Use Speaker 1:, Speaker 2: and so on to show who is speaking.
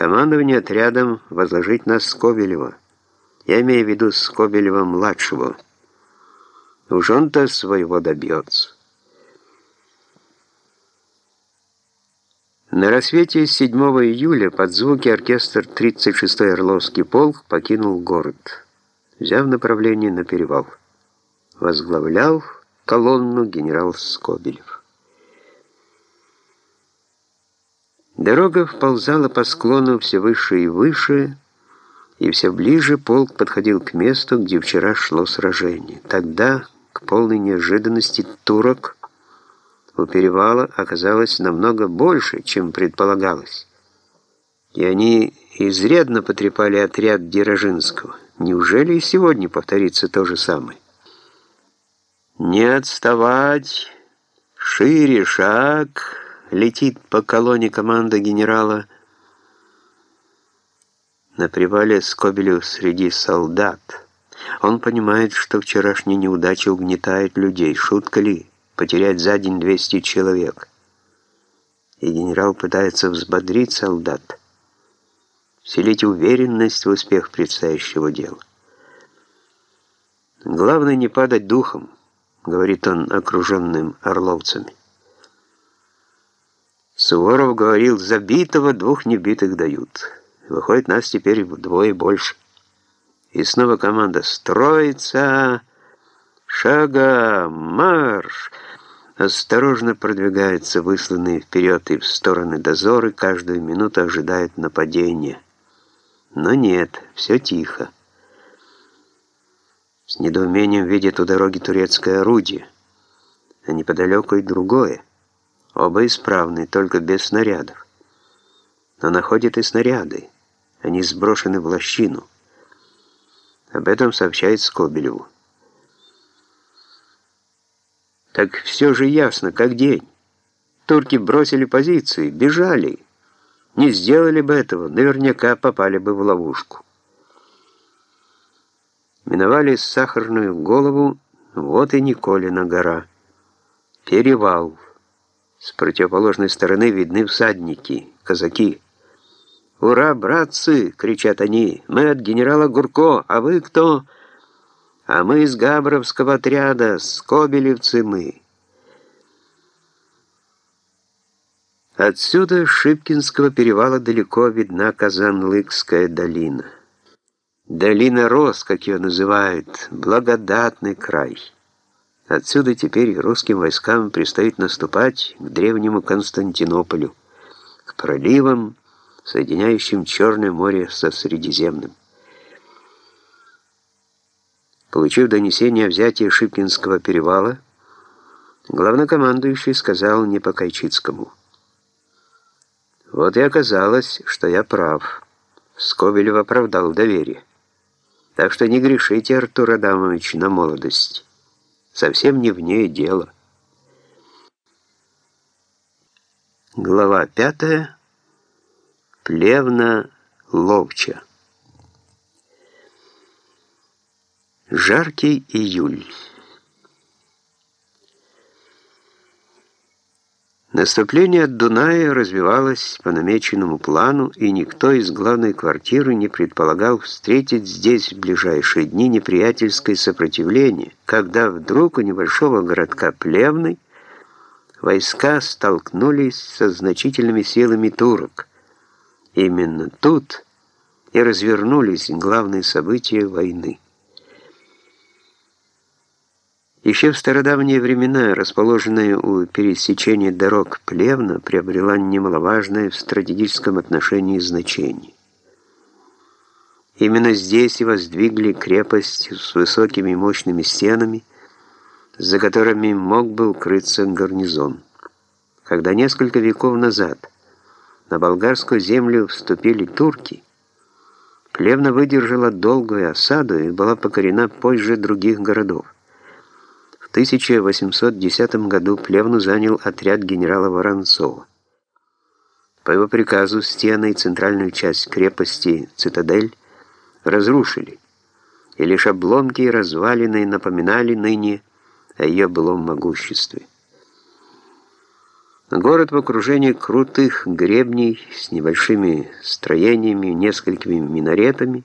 Speaker 1: Командование отрядом возложить на Скобелева. Я имею в виду Скобелева-младшего. Уж он-то своего добьется. На рассвете 7 июля под звуки оркестр 36-й Орловский полк покинул город, взяв направление на перевал. Возглавлял колонну генерал Скобелев. Дорога вползала по склону все выше и выше, и все ближе полк подходил к месту, где вчера шло сражение. Тогда, к полной неожиданности, турок у перевала оказалось намного больше, чем предполагалось. И они изрядно потрепали отряд Дерожинского. Неужели и сегодня повторится то же самое? «Не отставать! Шире шаг!» Летит по колонне команда генерала. На привале Скобелев среди солдат. Он понимает, что вчерашняя неудача угнетает людей. Шутка ли? потерять за день 200 человек. И генерал пытается взбодрить солдат, вселить уверенность в успех предстоящего дела. «Главное не падать духом», — говорит он окруженным орловцами. Суворов говорил, забитого двух небитых дают. Выходит, нас теперь вдвое больше. И снова команда «Строится! Шага! Марш!» Осторожно продвигаются высланные вперед и в стороны дозоры, каждую минуту ожидают нападения. Но нет, все тихо. С недоумением видят у дороги турецкое орудие, а неподалеку и другое. Оба исправны, только без снарядов. Но находят и снаряды. Они сброшены в лощину. Об этом сообщает Скобелеву. Так все же ясно, как день. Турки бросили позиции, бежали. Не сделали бы этого, наверняка попали бы в ловушку. Миновали сахарную голову, вот и Николина гора. Перевал. С противоположной стороны видны всадники, казаки. «Ура, братцы!» — кричат они. «Мы от генерала Гурко, а вы кто?» А мы из Габровского отряда, скобелевцы мы. Отсюда Шипкинского перевала далеко видна Казанлыкская долина. Долина Рос, как ее называют, благодатный край. Отсюда теперь русским войскам предстоит наступать к древнему Константинополю, к проливам, соединяющим Черное море со Средиземным. Получив донесение о взятии Шипкинского перевала, главнокомандующий сказал Непокайчицкому. «Вот и оказалось, что я прав. Скобелев оправдал доверие. Так что не грешите, Артур Адамович, на молодость. Совсем не в ней дело». Глава пятая. Плевна Ловча. Жаркий июль. Наступление от Дуная развивалось по намеченному плану, и никто из главной квартиры не предполагал встретить здесь в ближайшие дни неприятельское сопротивление, когда вдруг у небольшого городка Плевной войска столкнулись со значительными силами турок. Именно тут и развернулись главные события войны. Еще в стародавние времена расположенная у пересечения дорог Плевна приобрела немаловажное в стратегическом отношении значение. Именно здесь и воздвигли крепость с высокими мощными стенами, за которыми мог бы укрыться гарнизон. Когда несколько веков назад на болгарскую землю вступили турки, Плевна выдержала долгую осаду и была покорена позже других городов. В 1810 году Плевну занял отряд генерала Воронцова. По его приказу стены и центральную часть крепости «Цитадель» разрушили, и лишь обломки и развалины напоминали ныне о ее былом могуществе. Город в окружении крутых гребней с небольшими строениями, несколькими минаретами,